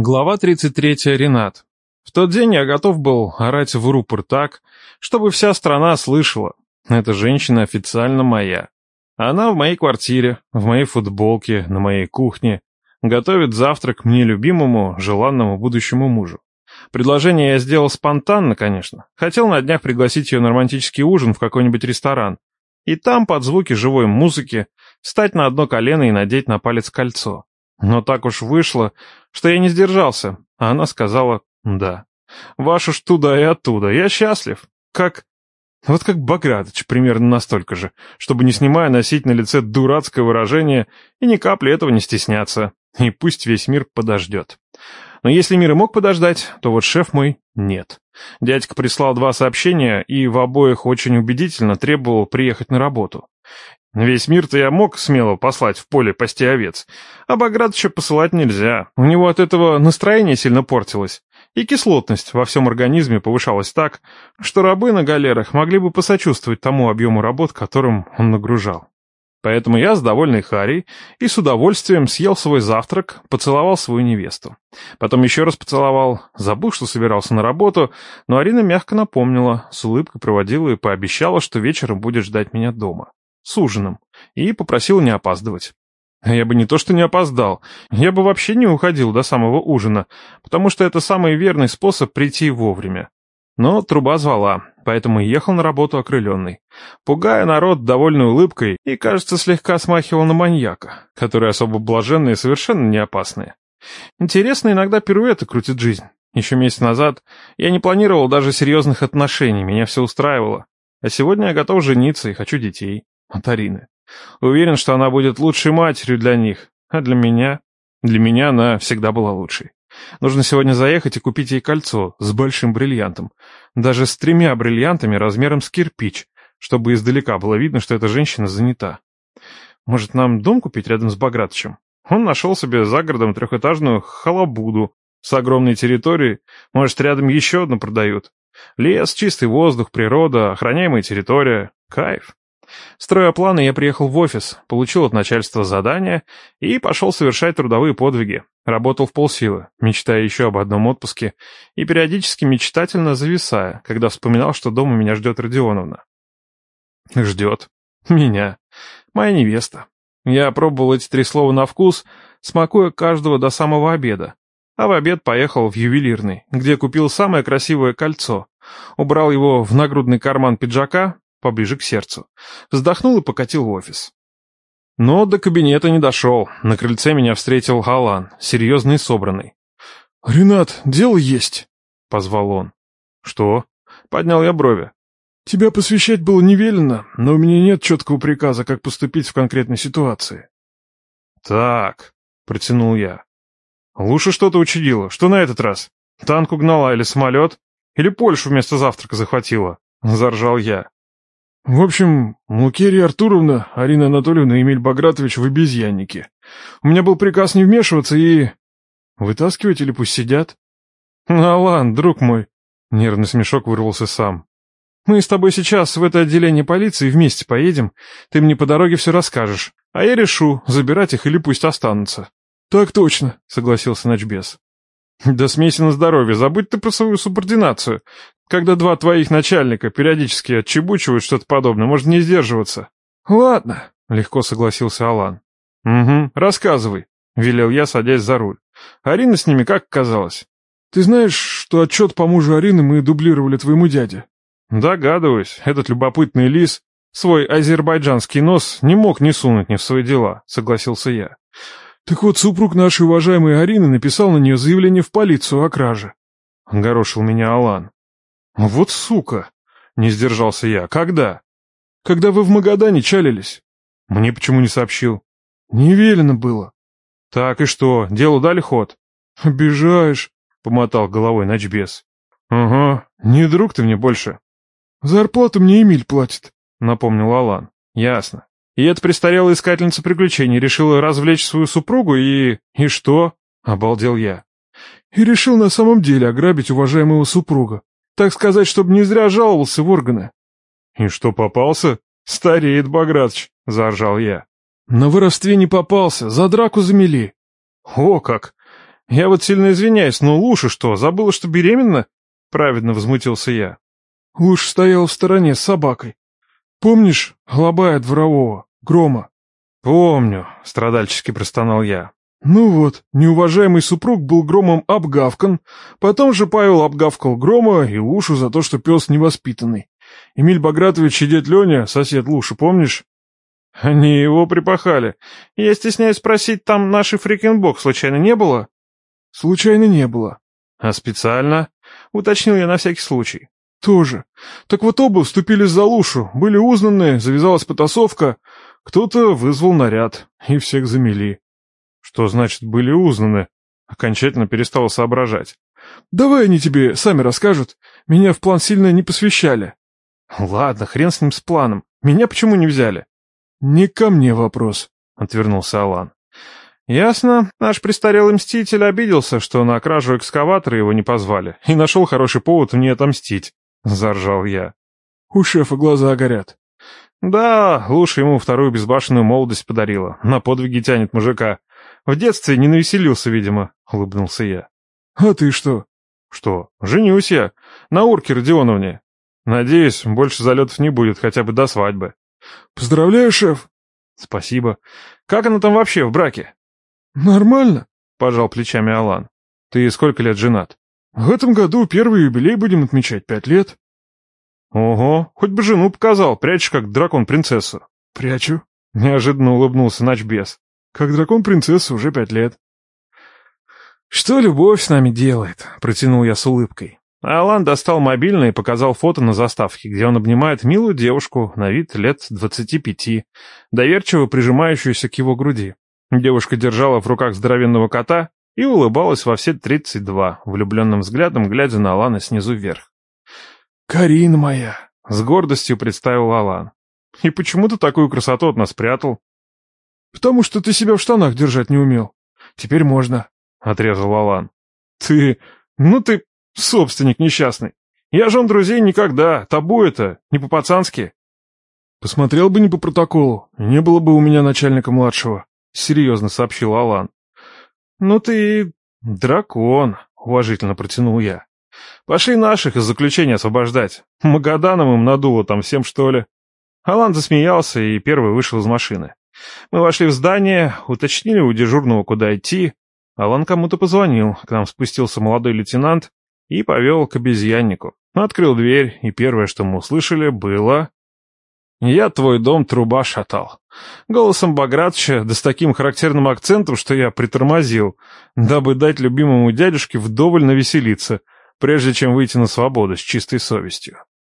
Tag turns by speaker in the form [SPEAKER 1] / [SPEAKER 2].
[SPEAKER 1] Глава 33. Ренат. В тот день я готов был орать в рупор так, чтобы вся страна слышала. Эта женщина официально моя. Она в моей квартире, в моей футболке, на моей кухне. Готовит завтрак мне любимому, желанному будущему мужу. Предложение я сделал спонтанно, конечно. Хотел на днях пригласить ее на романтический ужин в какой-нибудь ресторан. И там, под звуки живой музыки, встать на одно колено и надеть на палец кольцо. Но так уж вышло, что я не сдержался, а она сказала «да». Вашу ж туда и оттуда, я счастлив. Как... Вот как Багратыч, примерно настолько же, чтобы, не снимая, носить на лице дурацкое выражение и ни капли этого не стесняться. И пусть весь мир подождет. Но если мир и мог подождать, то вот шеф мой — нет. Дядька прислал два сообщения и в обоих очень убедительно требовал приехать на работу. Весь мир-то я мог смело послать в поле пасти овец, а Багратыча посылать нельзя. У него от этого настроение сильно портилось, и кислотность во всем организме повышалась так, что рабы на галерах могли бы посочувствовать тому объему работ, которым он нагружал. Поэтому я с довольной Харей и с удовольствием съел свой завтрак, поцеловал свою невесту. Потом еще раз поцеловал, забыл, что собирался на работу, но Арина мягко напомнила, с улыбкой проводила и пообещала, что вечером будет ждать меня дома с ужином, и попросил не опаздывать. Я бы не то что не опоздал, я бы вообще не уходил до самого ужина, потому что это самый верный способ прийти вовремя. Но труба звала, поэтому ехал на работу окрыленный, пугая народ довольной улыбкой и, кажется, слегка смахивал на маньяка, который особо блаженный и совершенно не опасный. Интересно, иногда пируэты крутит жизнь. Еще месяц назад я не планировал даже серьезных отношений, меня все устраивало. А сегодня я готов жениться и хочу детей от Арины. Уверен, что она будет лучшей матерью для них, а для меня... Для меня она всегда была лучшей. Нужно сегодня заехать и купить ей кольцо с большим бриллиантом. Даже с тремя бриллиантами размером с кирпич, чтобы издалека было видно, что эта женщина занята. Может, нам дом купить рядом с Багратычем? Он нашел себе за городом трехэтажную халабуду с огромной территорией. Может, рядом еще одну продают. Лес, чистый воздух, природа, охраняемая территория. Кайф. Строя планы, я приехал в офис, получил от начальства задание и пошел совершать трудовые подвиги. Работал в полсилы, мечтая еще об одном отпуске, и периодически мечтательно зависая, когда вспоминал, что дома меня ждет Родионовна. Ждет. Меня. Моя невеста. Я пробовал эти три слова на вкус, смакуя каждого до самого обеда. А в обед поехал в ювелирный, где купил самое красивое кольцо. Убрал его в нагрудный карман пиджака, поближе к сердцу. Вздохнул и покатил в офис. Но до кабинета не дошел. На крыльце меня встретил Алан, серьезный и собранный.
[SPEAKER 2] «Ренат, дело есть», —
[SPEAKER 1] позвал он. «Что?» — поднял я брови.
[SPEAKER 2] «Тебя посвящать было не велено, но у меня нет четкого приказа, как поступить в конкретной ситуации».
[SPEAKER 1] «Так», — протянул я. «Лучше что-то учудила. Что на этот раз? Танк угнала или самолет? Или Польшу вместо завтрака захватила?» — заржал я.
[SPEAKER 2] В общем, Лукерия Артуровна, Арина Анатольевна и Эмиль Багратович в обезьяннике. У меня был приказ не вмешиваться и... Вытаскивать или пусть сидят?
[SPEAKER 1] Алан, друг мой. Нервный смешок вырвался сам. Мы с тобой сейчас в это отделение полиции вместе поедем. Ты мне по дороге все расскажешь. А я решу, забирать их или пусть останутся.
[SPEAKER 2] Так точно,
[SPEAKER 1] согласился Ночбес. Да смейся на здоровье, забудь ты про свою субординацию. Когда два твоих начальника периодически отчебучивают что-то подобное, можно не сдерживаться.
[SPEAKER 2] Ладно,
[SPEAKER 1] легко согласился Алан. Угу, рассказывай, велел я, садясь за руль. Арина с ними как казалось?
[SPEAKER 2] Ты знаешь, что отчет по мужу Арины мы дублировали твоему дяде?
[SPEAKER 1] Догадываюсь, этот любопытный лис свой азербайджанский нос не мог не сунуть ни в свои дела, согласился я.
[SPEAKER 2] Так вот, супруг нашей уважаемой Арины написал на нее заявление в полицию о краже.
[SPEAKER 1] Горошил меня Алан. Вот сука! Не сдержался я. Когда?
[SPEAKER 2] Когда вы в Магадане чалились.
[SPEAKER 1] Мне почему не сообщил?
[SPEAKER 2] Не велено было.
[SPEAKER 1] Так и что, делу дали ход?
[SPEAKER 2] Обижаешь,
[SPEAKER 1] помотал головой Ночбес. Ага, не друг ты мне больше.
[SPEAKER 2] Зарплату мне Эмиль платит,
[SPEAKER 1] напомнил Алан. Ясно. И эта престарелая искательница приключений решила развлечь свою супругу и... И что? Обалдел я.
[SPEAKER 2] И решил на самом деле ограбить уважаемого супруга. Так сказать, чтобы не зря жаловался в органы.
[SPEAKER 1] И что, попался? Стареет Багратыч, заржал я.
[SPEAKER 2] На воровстве не попался, за драку замели.
[SPEAKER 1] О как! Я вот сильно извиняюсь, но Луша что, забыла, что беременна?» Праведно возмутился я.
[SPEAKER 2] Луша стоял в стороне с собакой. Помнишь Глобая дворового, Грома?
[SPEAKER 1] «Помню», — страдальчески простонал я.
[SPEAKER 2] Ну вот, неуважаемый супруг был громом обгавкан, потом же Павел обгавкал грома и Лушу за то, что пес невоспитанный. Эмиль Багратович и дед Леня, сосед Луши, помнишь?
[SPEAKER 1] Они его припахали. Я стесняюсь спросить, там нашей фрикенбок случайно не было?
[SPEAKER 2] Случайно не было.
[SPEAKER 1] А специально? Уточнил я на всякий случай.
[SPEAKER 2] Тоже. Так вот оба вступили за Лушу, были узнаны, завязалась потасовка, кто-то вызвал наряд, и всех замели.
[SPEAKER 1] Что значит «были узнаны»? Окончательно перестал соображать.
[SPEAKER 2] «Давай они тебе сами расскажут. Меня в план сильно не посвящали».
[SPEAKER 1] «Ладно, хрен с ним с планом. Меня почему не взяли?»
[SPEAKER 2] «Не ко мне вопрос», —
[SPEAKER 1] отвернулся Алан. «Ясно. Наш престарелый мститель обиделся, что на кражу экскаватора его не позвали, и нашел хороший повод мне отомстить», — заржал я.
[SPEAKER 2] «У шефа глаза горят».
[SPEAKER 1] «Да, лучше ему вторую безбашенную молодость подарила. На подвиги тянет мужика. В детстве не навеселился, видимо», — улыбнулся я.
[SPEAKER 2] «А ты что?»
[SPEAKER 1] «Что? Женюсь я. На Урке Родионовне. Надеюсь, больше залетов не будет, хотя бы до свадьбы».
[SPEAKER 2] «Поздравляю, шеф!»
[SPEAKER 1] «Спасибо. Как она там вообще в браке?»
[SPEAKER 2] «Нормально», —
[SPEAKER 1] пожал плечами Алан. «Ты сколько лет женат?»
[SPEAKER 2] «В этом году первый юбилей будем отмечать пять лет».
[SPEAKER 1] «Ого, хоть бы жену показал, прячешь как дракон принцессу».
[SPEAKER 2] «Прячу», —
[SPEAKER 1] неожиданно улыбнулся ночбес.
[SPEAKER 2] Как дракон принцесса уже пять лет.
[SPEAKER 1] «Что любовь с нами делает?» — протянул я с улыбкой. Алан достал мобильный и показал фото на заставке, где он обнимает милую девушку на вид лет двадцати пяти, доверчиво прижимающуюся к его груди. Девушка держала в руках здоровенного кота и улыбалась во все тридцать два, влюбленным взглядом глядя на Алана снизу вверх.
[SPEAKER 2] «Карина моя!»
[SPEAKER 1] — с гордостью представил Алан. «И почему ты такую красоту от нас спрятал?»
[SPEAKER 2] «Потому что ты себя в штанах держать не умел. Теперь можно», —
[SPEAKER 1] отрезал Алан. «Ты... ну ты собственник несчастный. Я жен друзей никогда, табу это, не по-пацански».
[SPEAKER 2] «Посмотрел бы не по протоколу, не было бы у меня начальника младшего», — серьезно сообщил Алан.
[SPEAKER 1] «Ну ты дракон», — уважительно протянул я. «Пошли наших из заключения освобождать. Магаданом им надуло там всем, что ли». Алан засмеялся и первый вышел из машины. Мы вошли в здание, уточнили у дежурного, куда идти. Алан кому-то позвонил, к нам спустился молодой лейтенант и повел к обезьяннику. Открыл дверь, и первое, что мы услышали, было... «Я твой дом труба шатал». Голосом Багратча, да с таким характерным акцентом, что я притормозил, дабы дать любимому дядюшке вдоволь навеселиться, прежде чем выйти на свободу с чистой совестью.